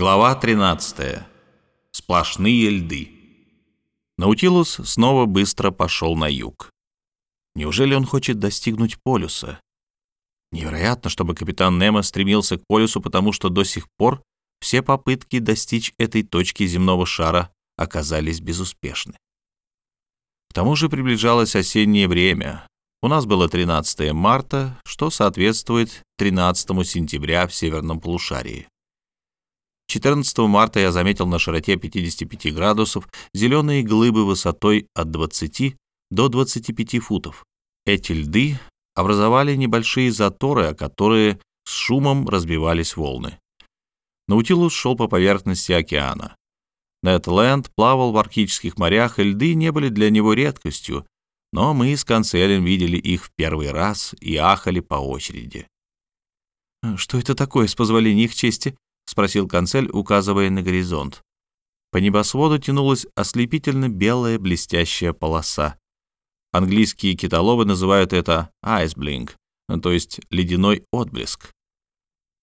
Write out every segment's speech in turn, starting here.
Глава 13. Сплошные льды. Наутилус снова быстро пошел на юг. Неужели он хочет достигнуть полюса? Невероятно, чтобы капитан Немо стремился к полюсу, потому что до сих пор все попытки достичь этой точки земного шара оказались безуспешны. К тому же приближалось осеннее время. У нас было 13 марта, что соответствует 13 сентября в северном полушарии. 14 марта я заметил на широте 55 градусов зеленые глыбы высотой от 20 до 25 футов. Эти льды образовали небольшие заторы, о которые с шумом разбивались волны. Наутилус шел по поверхности океана. Нед Ленд плавал в арктических морях, и льды не были для него редкостью, но мы с Канцелем видели их в первый раз и ахали по очереди. «Что это такое, с позволения их чести?» — спросил канцель, указывая на горизонт. По небосводу тянулась ослепительно белая блестящая полоса. Английские китоловы называют это «айсблинг», то есть ледяной отблеск.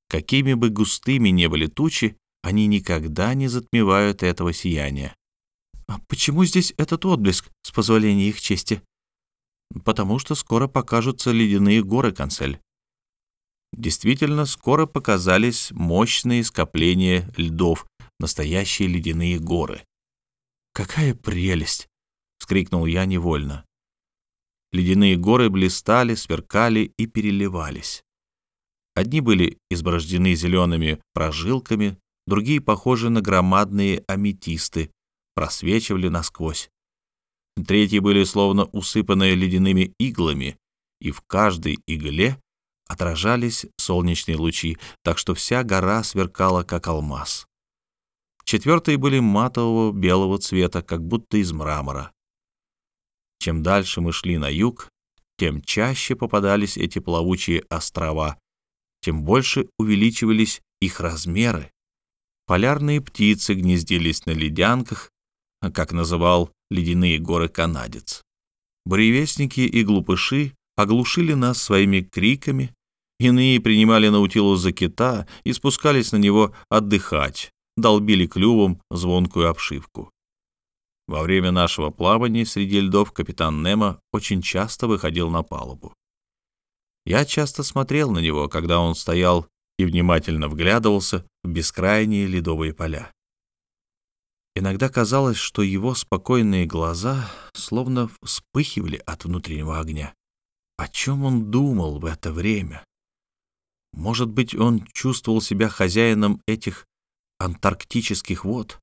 Какими бы густыми ни были тучи, они никогда не затмевают этого сияния. «А почему здесь этот отблеск, с позволения их чести?» «Потому что скоро покажутся ледяные горы, канцель. Действительно, скоро показались мощные скопления льдов, настоящие ледяные горы. «Какая прелесть!» — вскрикнул я невольно. Ледяные горы блистали, сверкали и переливались. Одни были изборождены зелеными прожилками, другие похожи на громадные аметисты, просвечивали насквозь. Третьи были словно усыпаны ледяными иглами, и в каждой игле отражались солнечные лучи, так что вся гора сверкала, как алмаз. Четвертые были матового белого цвета, как будто из мрамора. Чем дальше мы шли на юг, тем чаще попадались эти плавучие острова, тем больше увеличивались их размеры. Полярные птицы гнездились на ледянках, как называл ледяные горы канадец. Буревестники и глупыши оглушили нас своими криками, иные принимали Наутилус за кита и спускались на него отдыхать, долбили клювом звонкую обшивку. Во время нашего плавания среди льдов капитан Немо очень часто выходил на палубу. Я часто смотрел на него, когда он стоял и внимательно вглядывался в бескрайние ледовые поля. Иногда казалось, что его спокойные глаза словно вспыхивали от внутреннего огня. О чем он думал в это время? Может быть, он чувствовал себя хозяином этих антарктических вод,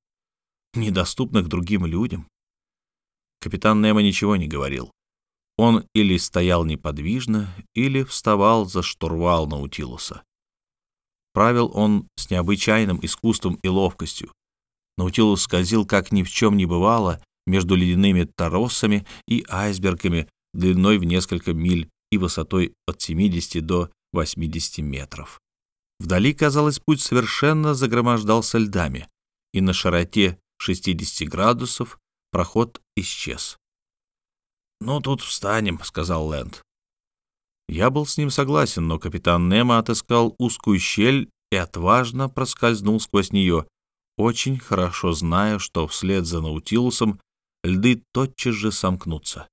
недоступных другим людям? Капитан Немо ничего не говорил. Он или стоял неподвижно, или вставал за штурвал Наутилуса. Правил он с необычайным искусством и ловкостью. Наутилус скользил, как ни в чем не бывало, между ледяными торосами и айсбергами длиной в несколько миль и высотой от 70 до 80 метров. Вдали, казалось, путь совершенно загромождался льдами, и на широте 60 градусов проход исчез. «Ну, тут встанем», — сказал Лэнд. Я был с ним согласен, но капитан Немо отыскал узкую щель и отважно проскользнул сквозь нее, очень хорошо зная, что вслед за Наутилусом льды тотчас же сомкнутся.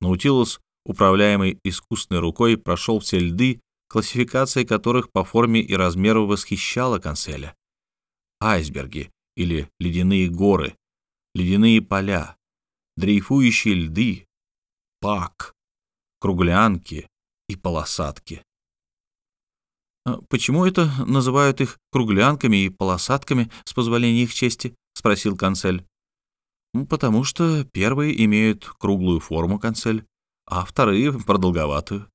Наутилус, управляемый искусной рукой, прошел все льды, классификация которых по форме и размеру восхищала канцеля. Айсберги или ледяные горы, ледяные поля, дрейфующие льды, пак, круглянки и полосатки. «А «Почему это называют их круглянками и полосатками, с позволения их чести?» — спросил канцель. Потому что первые имеют круглую форму канцель, а вторые — продолговатую.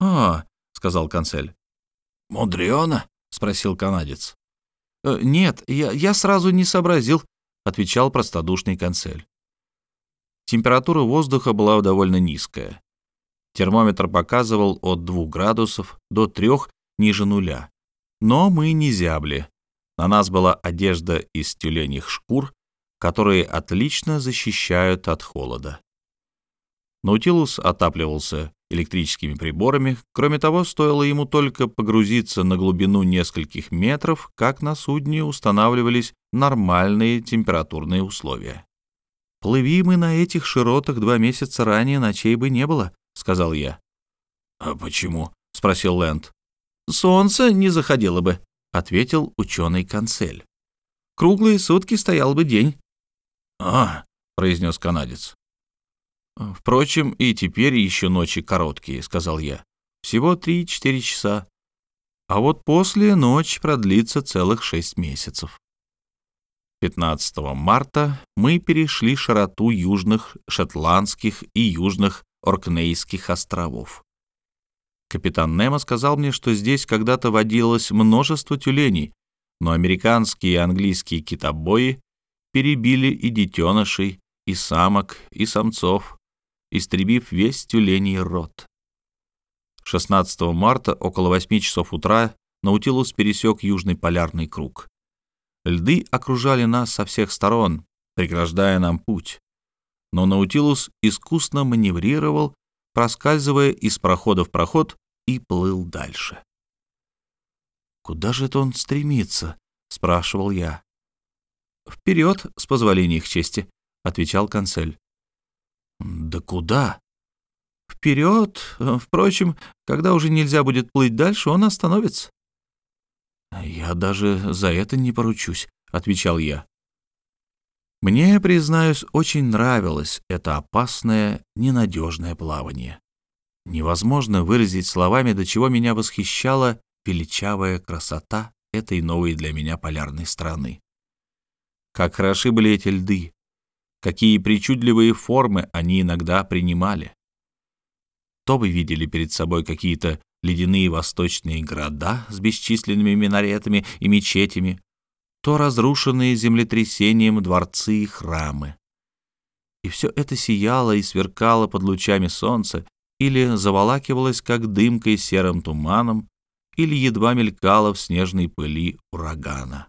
«А», — сказал канцель. «Мудрёно?» — спросил канадец. «Э, «Нет, я, я сразу не сообразил», — отвечал простодушный канцель. Температура воздуха была довольно низкая. Термометр показывал от 2 градусов до 3 ниже нуля. Но мы не зябли. На нас была одежда из тюленьих шкур, которые отлично защищают от холода. Наутилус отапливался электрическими приборами. Кроме того, стоило ему только погрузиться на глубину нескольких метров, как на судне устанавливались нормальные температурные условия. «Плыви мы на этих широтах два месяца ранее, ночей бы не было», — сказал я. «А почему?» — спросил Лэнд. «Солнце не заходило бы», — ответил ученый Канцель. «Круглые сутки стоял бы день». «А», — произнес канадец. «Впрочем, и теперь еще ночи короткие», — сказал я. «Всего три-четыре часа. А вот после ночь продлится целых шесть месяцев». 15 марта мы перешли широту южных шотландских и южных Оркнейских островов. Капитан Немо сказал мне, что здесь когда-то водилось множество тюленей, но американские и английские китобои перебили и детенышей, и самок, и самцов, истребив весь тюленей рот. 16 марта около 8 часов утра Наутилус пересек Южный полярный круг. Льды окружали нас со всех сторон, преграждая нам путь. Но Наутилус искусно маневрировал, проскальзывая из прохода в проход, и плыл дальше. «Куда же это он стремится?» — спрашивал я. «Вперед, с позволения их чести», — отвечал консель. «Да куда?» «Вперед. Впрочем, когда уже нельзя будет плыть дальше, он остановится». «Я даже за это не поручусь», — отвечал я. Мне, признаюсь, очень нравилось это опасное, ненадежное плавание. Невозможно выразить словами, до чего меня восхищала величавая красота этой новой для меня полярной страны. Как хороши были эти льды, какие причудливые формы они иногда принимали. То вы видели перед собой какие-то ледяные восточные города с бесчисленными минаретами и мечетями, то разрушенные землетрясением дворцы и храмы. И все это сияло и сверкало под лучами солнца или заволакивалось, как дымкой серым туманом, или едва мелькало в снежной пыли урагана.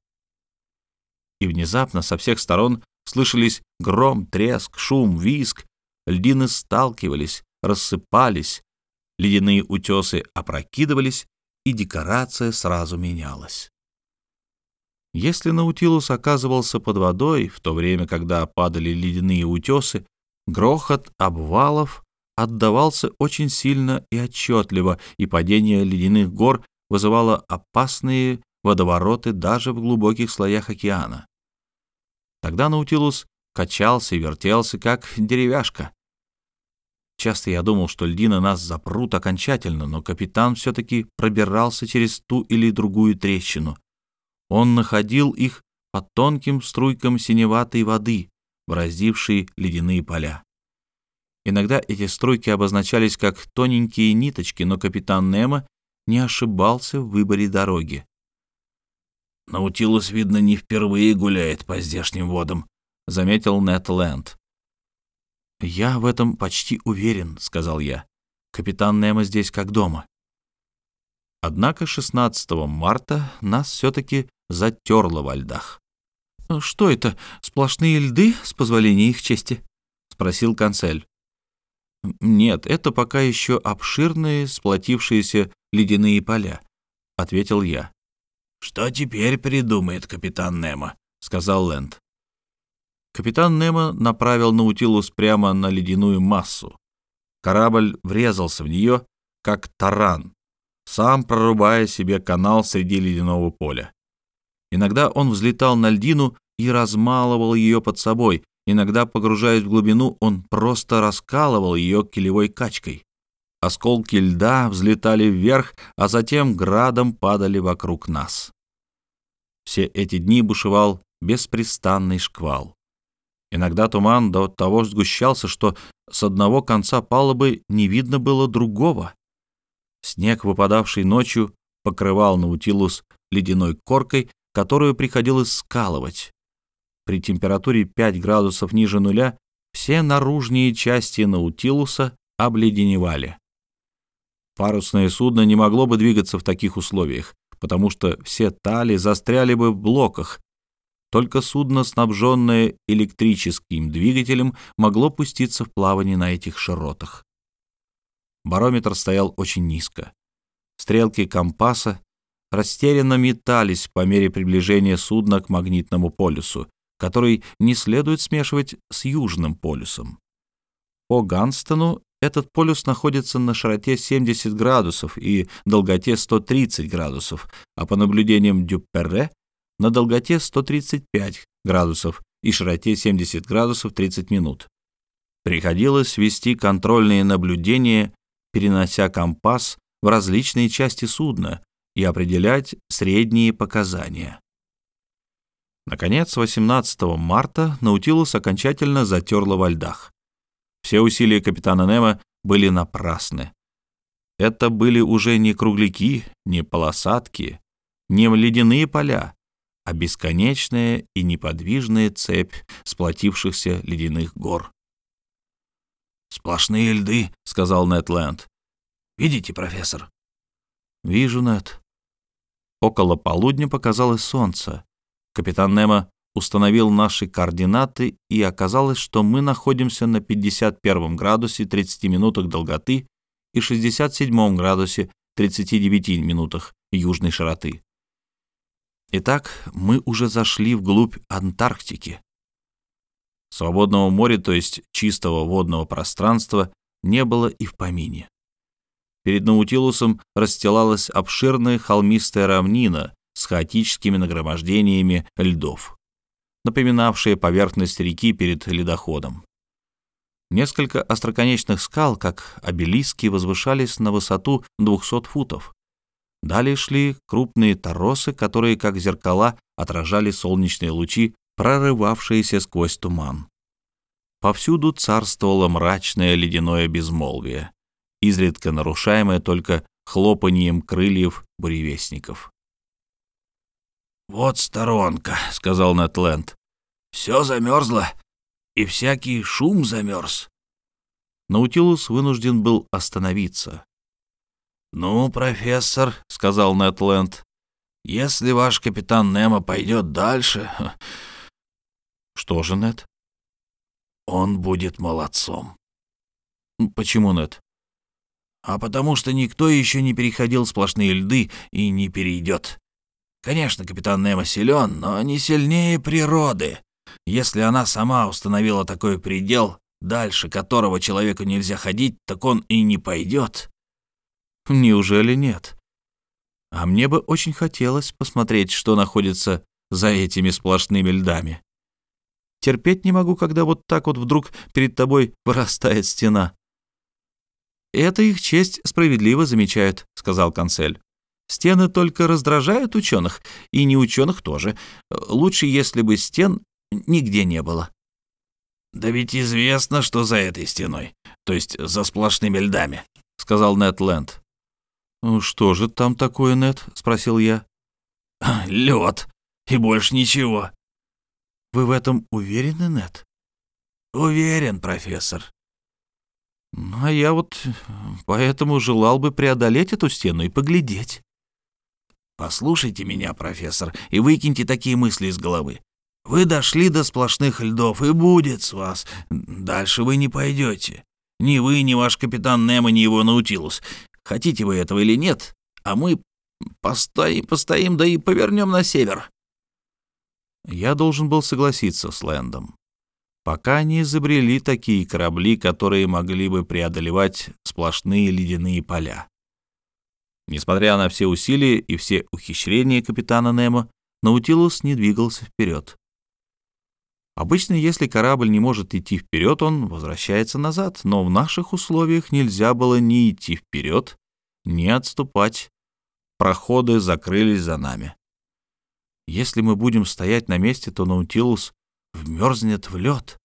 И внезапно со всех сторон слышались гром, треск, шум, виск, льдины сталкивались, рассыпались, ледяные утесы опрокидывались, и декорация сразу менялась. Если Наутилус оказывался под водой, в то время, когда падали ледяные утесы, грохот обвалов отдавался очень сильно и отчетливо, и падение ледяных гор вызывало опасные водовороты даже в глубоких слоях океана. Тогда Наутилус качался и вертелся, как деревяшка. Часто я думал, что льдины нас запрут окончательно, но капитан все-таки пробирался через ту или другую трещину. Он находил их под тонким струйкам синеватой воды, бороздившей ледяные поля. Иногда эти струйки обозначались как тоненькие ниточки, но капитан Немо не ошибался в выборе дороги. «Наутилус, видно, не впервые гуляет по здешним водам», — заметил Нед Ленд. «Я в этом почти уверен», — сказал я. «Капитан Немо здесь как дома». Однако 16 марта нас все-таки затерло во льдах. «Что это, сплошные льды, с позволения их чести?» — спросил канцель. «Нет, это пока еще обширные, сплотившиеся ледяные поля», — ответил я. «Что теперь придумает капитан Немо?» — сказал Лэнд. Капитан Немо направил Наутилус прямо на ледяную массу. Корабль врезался в нее, как таран, сам прорубая себе канал среди ледяного поля. Иногда он взлетал на льдину и размалывал ее под собой, Иногда, погружаясь в глубину, он просто раскалывал ее килевой качкой. Осколки льда взлетали вверх, а затем градом падали вокруг нас. Все эти дни бушевал беспрестанный шквал. Иногда туман до того сгущался, что с одного конца палубы не видно было другого. Снег, выпадавший ночью, покрывал Наутилус ледяной коркой, которую приходилось скалывать. При температуре 5 градусов ниже нуля все наружные части Наутилуса обледеневали. Парусное судно не могло бы двигаться в таких условиях, потому что все тали застряли бы в блоках. Только судно, снабженное электрическим двигателем, могло пуститься в плавание на этих широтах. Барометр стоял очень низко. Стрелки компаса растерянно метались по мере приближения судна к магнитному полюсу, который не следует смешивать с южным полюсом. По Ганстону этот полюс находится на широте 70 градусов и долготе 130 градусов, а по наблюдениям Дюперре на долготе 135 градусов и широте 70 градусов 30 минут. Приходилось вести контрольные наблюдения, перенося компас в различные части судна и определять средние показания. Наконец, 18 марта Наутилус окончательно затерло во льдах. Все усилия капитана Немо были напрасны. Это были уже не кругляки, не полосатки, не ледяные поля, а бесконечная и неподвижная цепь сплотившихся ледяных гор. «Сплошные льды», — сказал Нетленд. «Видите, профессор?» «Вижу, Нет». Около полудня показалось солнце. Капитан Немо установил наши координаты, и оказалось, что мы находимся на 51 градусе 30 минутах долготы и 67 градусе 39 минутах южной широты. Итак, мы уже зашли вглубь Антарктики. Свободного моря, то есть чистого водного пространства, не было и в помине. Перед Наутилусом расстилалась обширная холмистая равнина с хаотическими нагромождениями льдов напоминавшие поверхность реки перед ледоходом. Несколько остроконечных скал, как обелиски, возвышались на высоту 200 футов. Далее шли крупные торосы, которые, как зеркала, отражали солнечные лучи, прорывавшиеся сквозь туман. Повсюду царствовало мрачное ледяное безмолвие, изредка нарушаемое только хлопанием крыльев буревестников. «Вот сторонка», — сказал Нетленд. «Все замерзло, и всякий шум замерз». Наутилус вынужден был остановиться. «Ну, профессор», — сказал Нетленд, — «если ваш капитан Немо пойдет дальше...» «Что же, Нет?» «Он будет молодцом». «Почему, Нет?» «А потому что никто еще не переходил сплошные льды и не перейдет. Конечно, капитан Немо силен, но не сильнее природы. Если она сама установила такой предел, дальше которого человеку нельзя ходить, так он и не пойдет. Неужели нет? А мне бы очень хотелось посмотреть, что находится за этими сплошными льдами. Терпеть не могу, когда вот так вот вдруг перед тобой вырастает стена. «Это их честь справедливо замечают», — сказал канцель. Стены только раздражают ученых, и не ученых тоже. Лучше, если бы стен нигде не было. «Да ведь известно, что за этой стеной, то есть за сплошными льдами», — сказал Нед Ленд. «Ну, «Что же там такое, Нед?» — спросил я. «Лед, и больше ничего». «Вы в этом уверены, Нед?» «Уверен, профессор». «А я вот поэтому желал бы преодолеть эту стену и поглядеть». Послушайте меня, профессор, и выкиньте такие мысли из головы. Вы дошли до сплошных льдов, и будет с вас. Дальше вы не пойдете. Ни вы, ни ваш капитан Немо, ни его Наутилус. Хотите вы этого или нет, а мы постоим, постоим, да и повернем на север. Я должен был согласиться с Лэндом. Пока не изобрели такие корабли, которые могли бы преодолевать сплошные ледяные поля. Несмотря на все усилия и все ухищрения капитана Немо, Наутилус не двигался вперед. Обычно, если корабль не может идти вперед, он возвращается назад, но в наших условиях нельзя было ни идти вперед, ни отступать. Проходы закрылись за нами. Если мы будем стоять на месте, то Наутилус вмерзнет в лед.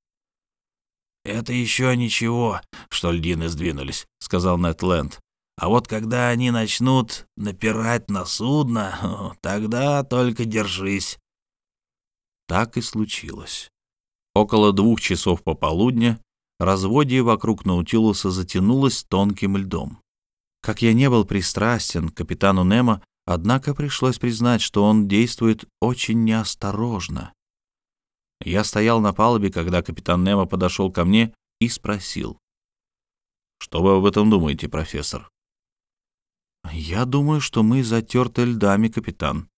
«Это еще ничего, что льдины сдвинулись», — сказал Нед Ленд. А вот когда они начнут напирать на судно, тогда только держись. Так и случилось. Около двух часов пополудня разводье вокруг Наутилуса затянулось тонким льдом. Как я не был пристрастен к капитану Немо, однако пришлось признать, что он действует очень неосторожно. Я стоял на палубе, когда капитан Немо подошел ко мне и спросил. Что вы об этом думаете, профессор? Я думаю, что мы затерты льдами, капитан,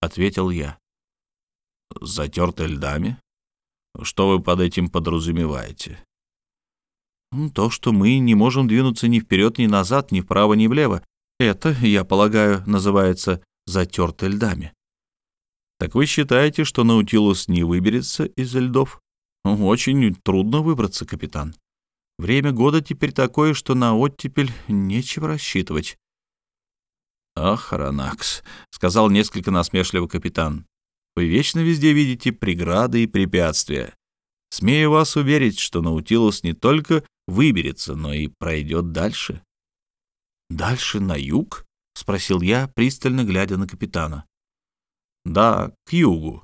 ответил я. Затерты льдами? Что вы под этим подразумеваете? То, что мы не можем двинуться ни вперед, ни назад, ни вправо, ни влево. Это, я полагаю, называется затерты льдами. Так вы считаете, что Наутилус не выберется из льдов? Очень трудно выбраться, капитан. Время года теперь такое, что на оттепель нечего рассчитывать. «Ах, Ранакс», — сказал несколько насмешливо капитан, — «вы вечно везде видите преграды и препятствия. Смею вас уверить, что Наутилус не только выберется, но и пройдет дальше». «Дальше на юг?» — спросил я, пристально глядя на капитана. «Да, к югу.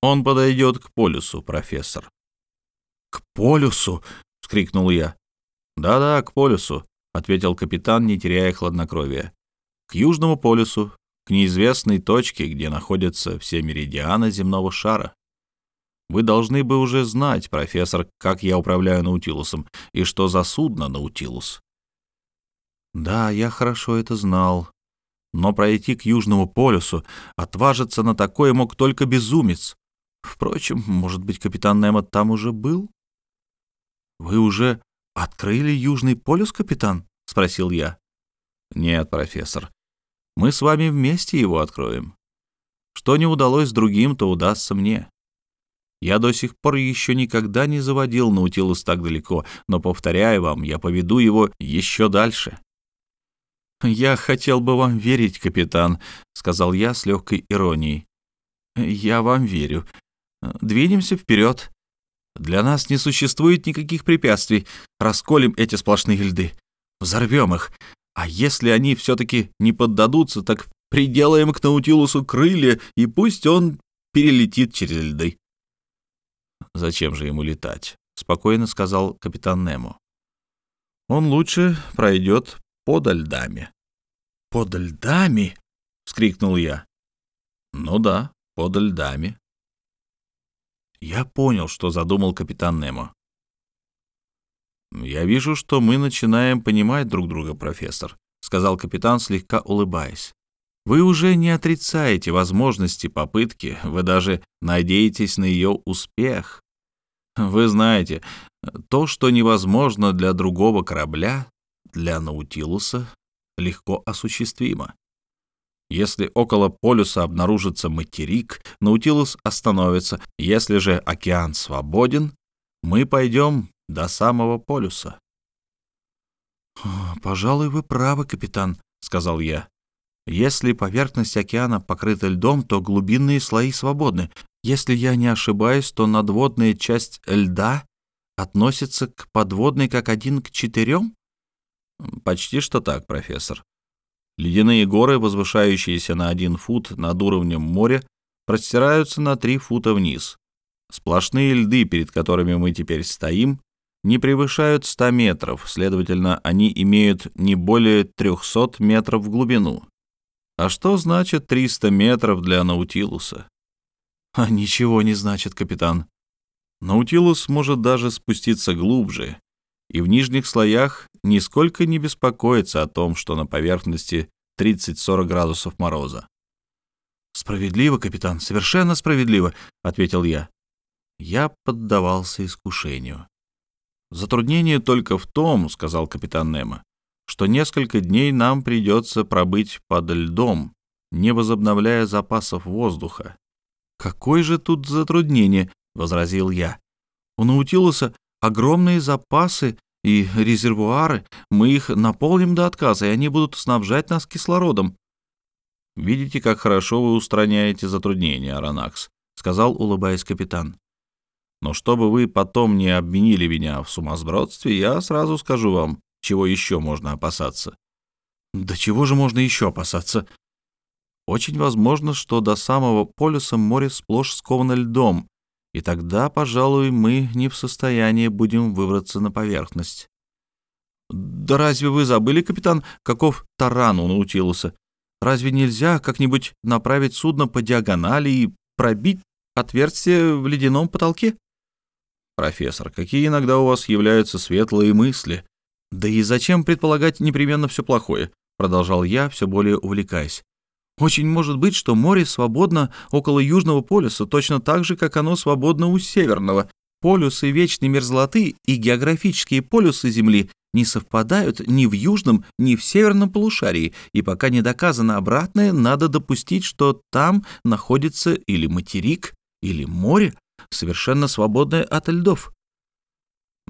Он подойдет к полюсу, профессор». «К полюсу?» — вскрикнул я. «Да-да, к полюсу», — ответил капитан, не теряя хладнокровия. «К южному полюсу, к неизвестной точке, где находятся все меридианы земного шара. Вы должны бы уже знать, профессор, как я управляю Наутилусом и что за судно Наутилус». «Да, я хорошо это знал. Но пройти к Южному полюсу, отважиться на такое мог только безумец. Впрочем, может быть, капитан Немо там уже был? «Вы уже открыли Южный полюс, капитан?» — спросил я. «Нет, профессор. Мы с вами вместе его откроем. Что не удалось другим, то удастся мне. Я до сих пор еще никогда не заводил Наутилус так далеко, но, повторяю вам, я поведу его еще дальше». «Я хотел бы вам верить, капитан», — сказал я с легкой иронией. «Я вам верю. Двинемся вперед. Для нас не существует никаких препятствий. Расколем эти сплошные льды. Взорвем их. А если они все-таки не поддадутся, так приделаем к Наутилусу крылья, и пусть он перелетит через льды. «Зачем же ему летать?» — спокойно сказал капитан Немо. «Он лучше пройдет под льдами». «Под льдами?» — вскрикнул я. «Ну да, под льдами», я понял, что задумал капитан Немо. «Я вижу, что мы начинаем понимать друг друга, профессор», — сказал капитан, слегка улыбаясь. «Вы уже не отрицаете возможности попытки, вы даже надеетесь на ее успех. Вы знаете, то, что невозможно для другого корабля, для Наутилуса легко осуществимо. Если около полюса обнаружится материк, Наутилус остановится. Если же океан свободен, мы пойдем до самого полюса. «Пожалуй, вы правы, капитан», — сказал я. «Если поверхность океана покрыта льдом, то глубинные слои свободны. Если я не ошибаюсь, то надводная часть льда относится к подводной как один к четырем?» «Почти что так, профессор. Ледяные горы, возвышающиеся на один фут над уровнем моря, простираются на три фута вниз. Сплошные льды, перед которыми мы теперь стоим, не превышают 100 метров, следовательно, они имеют не более 300 метров в глубину. А что значит 300 метров для Наутилуса? А ничего не значит, капитан. Наутилус может даже спуститься глубже, и в нижних слоях нисколько не беспокоится о том, что на поверхности 30-40 градусов мороза. «Справедливо, капитан, совершенно справедливо», — ответил я. Я поддавался искушению. «Затруднение только в том, — сказал капитан Немо, — что несколько дней нам придется пробыть под льдом, не возобновляя запасов воздуха». «Какое же тут затруднение?» — возразил я. «У Наутилуса огромные запасы и резервуары. Мы их наполним до отказа, и они будут снабжать нас кислородом. «Видите, как хорошо вы устраняете затруднения, Аронакс», — сказал, улыбаясь капитан. «Но чтобы вы потом не обвинили меня в сумасбродстве, я сразу скажу вам, чего еще можно опасаться». «Да чего же можно еще опасаться?» «Очень возможно, что до самого полюса море сплошь сковано льдом, и тогда, пожалуй, мы не в состоянии будем выбраться на поверхность. Да разве вы забыли, капитан, каков таран у Наутилуса? Разве нельзя как-нибудь направить судно по диагонали и пробить отверстие в ледяном потолке? Профессор, какие иногда у вас являются светлые мысли. «Да и зачем предполагать непременно все плохое?» — продолжал я, все более увлекаясь. «Очень может быть, что море свободно около Южного полюса, точно так же, как оно свободно у Северного. Полюсы вечной мерзлоты и географические полюсы Земли не совпадают ни в южном, ни в северном полушарии, и пока не доказано обратное, надо допустить, что там находится или материк, или море, совершенно свободное от льдов.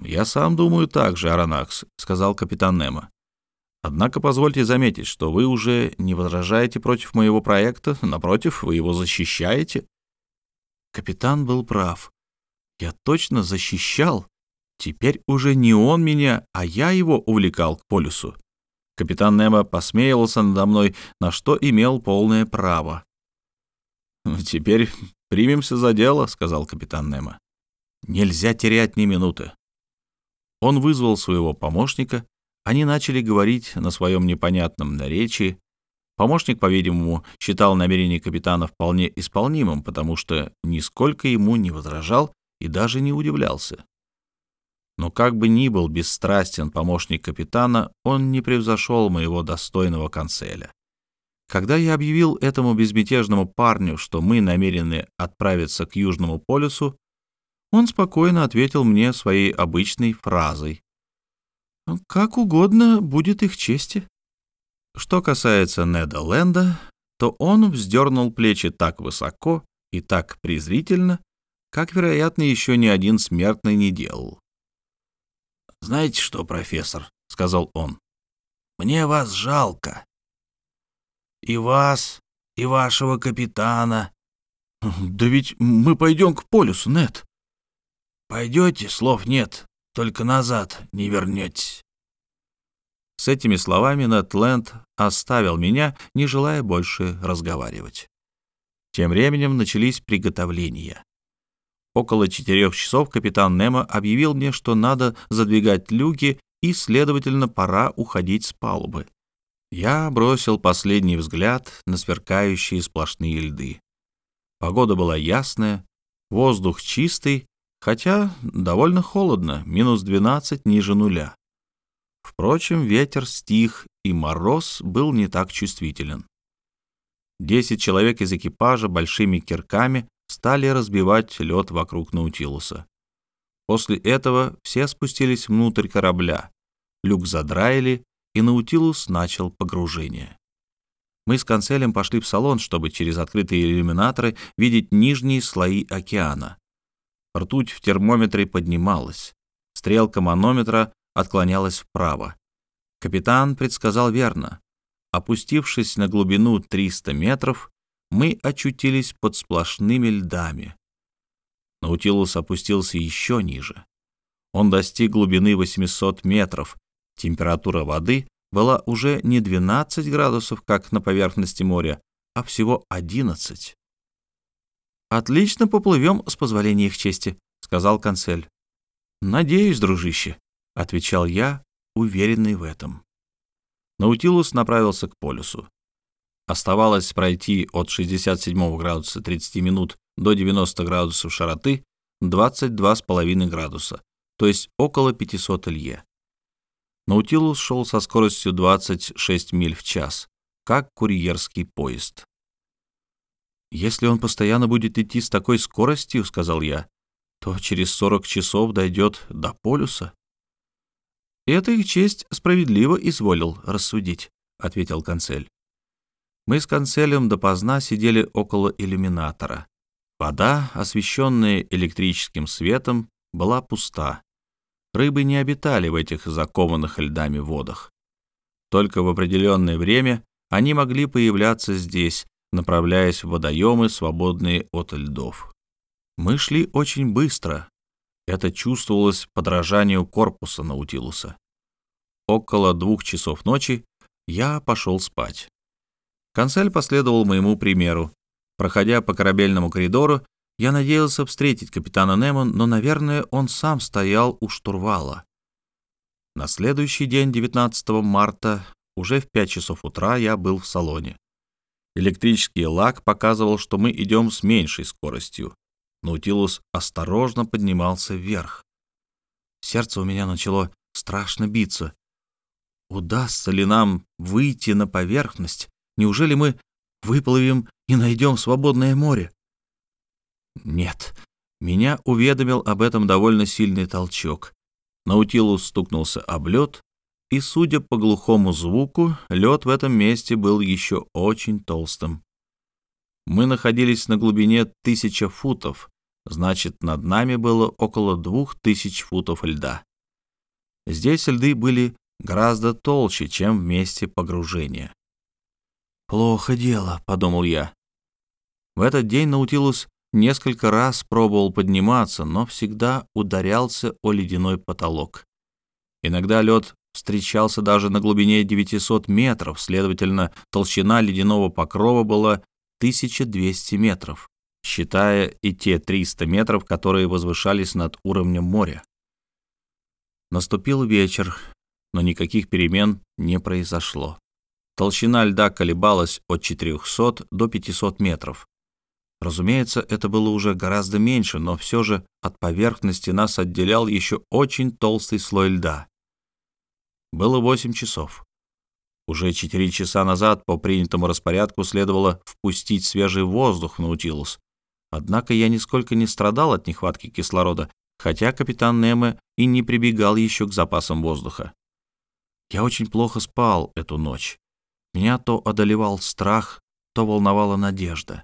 «Я сам думаю так же, Аронакс», — сказал капитан Немо. «Однако позвольте заметить, что вы уже не возражаете против моего проекта, напротив, вы его защищаете». Капитан был прав. Я точно защищал. Теперь уже не он меня, а я его увлекал к полюсу. Капитан Немо посмеялся надо мной, на что имел полное право. «Теперь примемся за дело», — сказал капитан Немо. «Нельзя терять ни минуты». Он вызвал своего помощника, они начали говорить на своем непонятном наречии. Помощник, по-видимому, считал намерение капитана вполне исполнимым, потому что нисколько ему не возражал и даже не удивлялся. Но как бы ни был бесстрастен помощник капитана, он не превзошел моего достойного канцеля. Когда я объявил этому безмятежному парню, что мы намерены отправиться к Южному полюсу, он спокойно ответил мне своей обычной фразой. «Как угодно будет их чести». Что касается Неда Ленда, то он вздернул плечи так высоко и так презрительно, как, вероятно, еще ни один смертный не делал. «Знаете что, профессор?» — сказал он. «Мне вас жалко. И вас, и вашего капитана». «Да ведь мы пойдем к полюсу, Нет. «Пойдете, слов нет, только назад не вернетесь». С этими словами Нед Ленд оставил меня, не желая больше разговаривать. Тем временем начались приготовления. Около четырех часов капитан Немо объявил мне, что надо задвигать люки и, следовательно, пора уходить с палубы. Я бросил последний взгляд на сверкающие сплошные льды. Погода была ясная, воздух чистый, хотя довольно холодно, минус 12 ниже нуля. Впрочем, ветер стих, и мороз был не так чувствителен. Десять человек из экипажа большими кирками стали разбивать лед вокруг Наутилуса. После этого все спустились внутрь корабля, люк задраили, и Наутилус начал погружение. Мы с канцелем пошли в салон, чтобы через открытые иллюминаторы видеть нижние слои океана. Ртуть в термометре поднималась. Стрелка манометра отклонялась вправо. Капитан предсказал верно. Опустившись на глубину 300 метров, мы очутились под сплошными льдами. Наутилус опустился еще ниже. Он достиг глубины 800 метров. Температура воды была уже не 12 градусов, как на поверхности моря, а всего 11. «Отлично поплывем, с позволения их чести», — сказал канцель. «Надеюсь, дружище», — отвечал я, уверенный в этом. Наутилус направился к полюсу. Оставалось пройти от 67 градуса 30 минут до 90 градусов широты 22,5 градуса, то есть около 500 лье. Наутилус шел со скоростью 26 миль в час, как курьерский поезд. «Если он постоянно будет идти с такой скоростью, — сказал я, — то через 40 часов дойдет до полюса». «Это их честь справедливо изволил рассудить», — ответил канцель. Мы с канцелем допоздна сидели около иллюминатора. Вода, освещенная электрическим светом, была пуста. Рыбы не обитали в этих закованных льдами водах. Только в определенное время они могли появляться здесь, направляясь в водоемы, свободные от льдов. Мы шли очень быстро. Это чувствовалось подражанию корпуса Наутилуса. Около двух часов ночи я пошел спать. Консель последовал моему примеру. Проходя по корабельному коридору, я надеялся встретить капитана Немо, но, наверное, он сам стоял у штурвала. На следующий день, 19 марта, уже в 5 часов утра я был в салоне. Электрический лак показывал, что мы идем с меньшей скоростью. Наутилус осторожно поднимался вверх. Сердце у меня начало страшно биться. удастся ли нам выйти на поверхность? Неужели мы выплывем и найдем свободное море? Нет, меня уведомил об этом довольно сильный толчок. Наутилус стукнулся об лед, и, судя по глухому звуку, лед в этом месте был еще очень толстым. Мы находились на глубине тысяча футов, значит, над нами было около двух тысяч футов льда. Здесь льды были гораздо толще, чем в месте погружения. «Плохо дело», — подумал я. В этот день Наутилус несколько раз пробовал подниматься, но всегда ударялся о ледяной потолок. Иногда лед встречался даже на глубине 900 метров, следовательно, толщина ледяного покрова была 1200 метров, считая и те 300 метров, которые возвышались над уровнем моря. Наступил вечер, но никаких перемен не произошло. Толщина льда колебалась от 400 до 500 метров. Разумеется, это было уже гораздо меньше, но все же от поверхности нас отделял еще очень толстый слой льда. Было 8 часов. Уже 4 часа назад по принятому распорядку следовало впустить свежий воздух в Наутилус. Однако я нисколько не страдал от нехватки кислорода, хотя капитан Немо и не прибегал еще к запасам воздуха. Я очень плохо спал эту ночь. Меня то одолевал страх, то волновала надежда.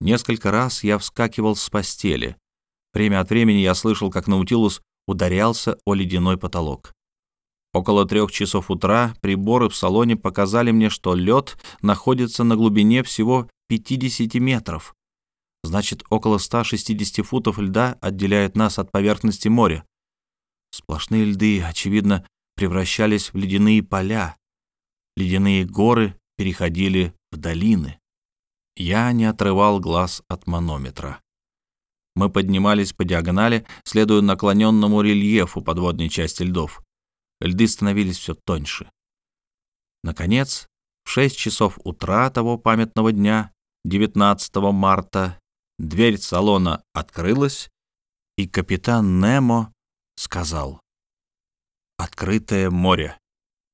Несколько раз я вскакивал с постели. Время от времени я слышал, как Наутилус ударялся о ледяной потолок. Около трех часов утра приборы в салоне показали мне, что лед находится на глубине всего 50 метров. Значит, около 160 футов льда отделяет нас от поверхности моря. Сплошные льды, очевидно, превращались в ледяные поля. Ледяные горы переходили в долины. Я не отрывал глаз от манометра. Мы поднимались по диагонали, следуя наклоненному рельефу подводной части льдов. Льды становились все тоньше. Наконец, в 6 часов утра того памятного дня, 19 марта, дверь салона открылась, и капитан Немо сказал «Открытое море».